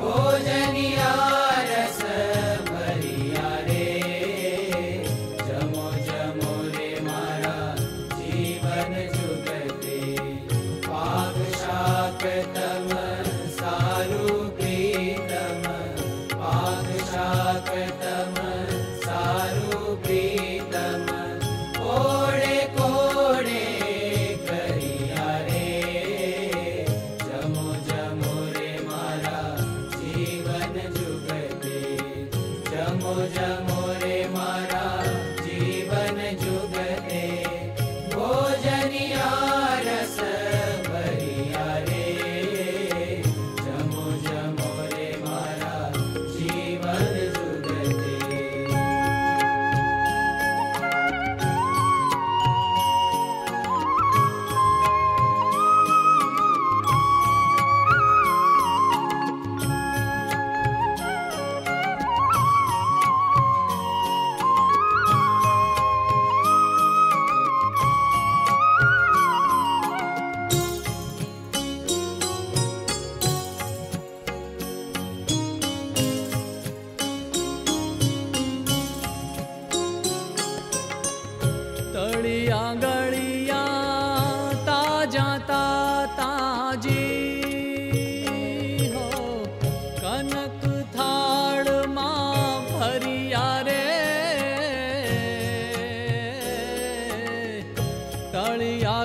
Oh, गलिया गलिया ताज़ा ता ताजी हो कनक थाड़ माँ भरिया रे। तलिया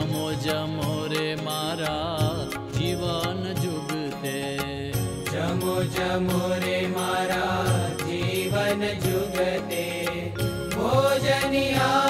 જમો જમો રે મારા જીવન જુગતે જમો જમો રે મારા જીવન જુગતે ભોજનિયા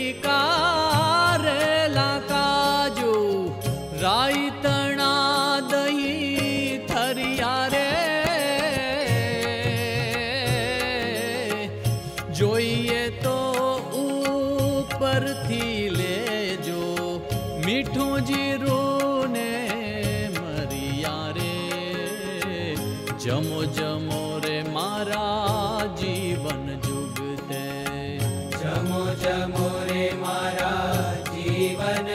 ઉપરથી લેજો મીઠું જીરું ને મરિયા રે જમો જમો રે મારા જીવન જુગતે જમો જમો રે મારા જીવન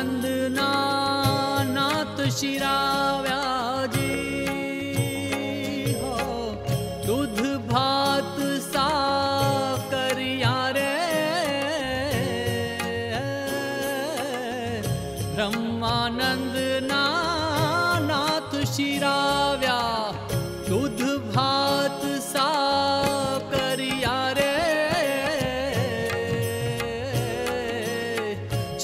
वन्दना नाथ शिराव्याजे हो दुध भात सा करिया रे ब्रह्मानन्द नाथ शिराव्या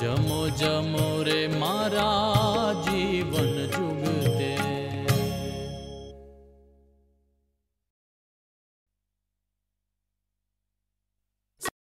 जमो जमो रे मारा।